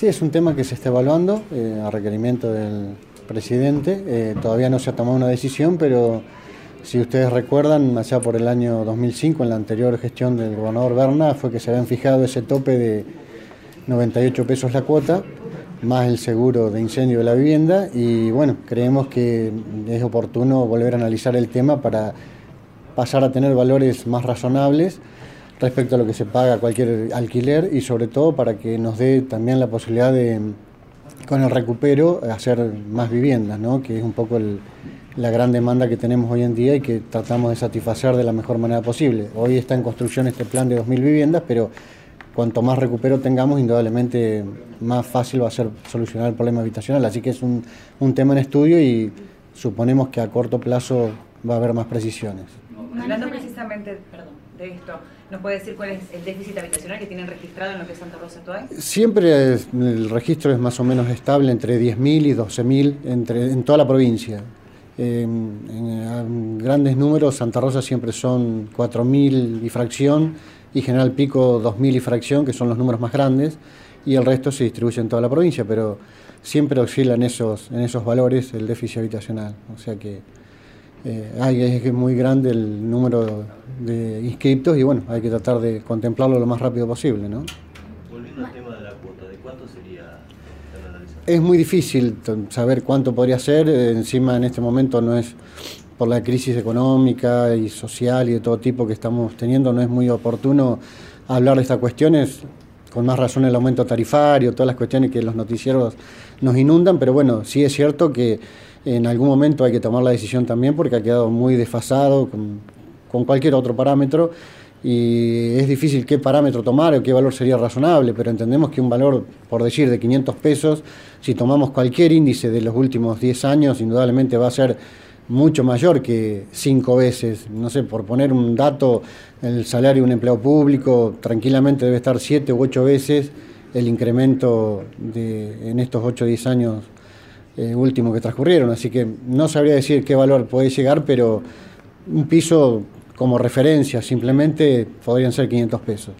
Sí, es un tema que se está evaluando eh, a requerimiento del presidente. Eh, todavía no se ha tomado una decisión, pero si ustedes recuerdan, allá por el año 2005, en la anterior gestión del gobernador Berna, fue que se habían fijado ese tope de 98 pesos la cuota, más el seguro de incendio de la vivienda. Y bueno, creemos que es oportuno volver a analizar el tema para pasar a tener valores más razonables respecto a lo que se paga cualquier alquiler y sobre todo para que nos dé también la posibilidad de, con el recupero, hacer más viviendas, ¿no? que es un poco la gran demanda que tenemos hoy en día y que tratamos de satisfacer de la mejor manera posible. Hoy está en construcción este plan de 2.000 viviendas, pero cuanto más recupero tengamos, indudablemente más fácil va a ser solucionar el problema habitacional. Así que es un, un tema en estudio y suponemos que a corto plazo va a haber más precisiones. Hablando precisamente, perdón ¿Nos puede decir cuál es el déficit habitacional que tienen registrado en lo que es Santa Rosa actual? Siempre el registro es más o menos estable entre 10.000 y 12.000 entre, en toda la provincia. en, grandes números, Santa Rosa siempre son 4.000 y fracción y General Pico 2.000 y fracción, que son los números más grandes, y el resto se distribuye en toda la provincia, pero siempre oscilan esos, en esos valores el déficit habitacional. O sea que eh, es muy grande el número de inscriptos y bueno, hay que tratar de contemplarlo lo más rápido posible. ¿no? Volviendo al tema de la cuota, ¿de cuánto sería Es muy difícil saber cuánto podría ser, eh, encima en este momento no es por la crisis económica y social y de todo tipo que estamos teniendo, no es muy oportuno hablar de estas cuestiones, con más razón el aumento tarifario, todas las cuestiones que los noticieros nos inundan, pero bueno, sí es cierto que en algún momento hay que tomar la decisión también porque ha quedado muy desfasado con, cualquier otro parámetro y es difícil qué parámetro tomar o qué valor sería razonable, pero entendemos que un valor, por decir, de 500 pesos, si tomamos cualquier índice de los últimos 10 años, indudablemente va a ser mucho mayor que cinco veces. No sé, por poner un dato, el salario de un empleado público tranquilamente debe estar siete u ocho veces el incremento de, en estos 8 o 10 años eh, últimos que transcurrieron. Así que no sabría decir qué valor puede llegar, pero un piso como referencia simplemente podrían ser 500 pesos.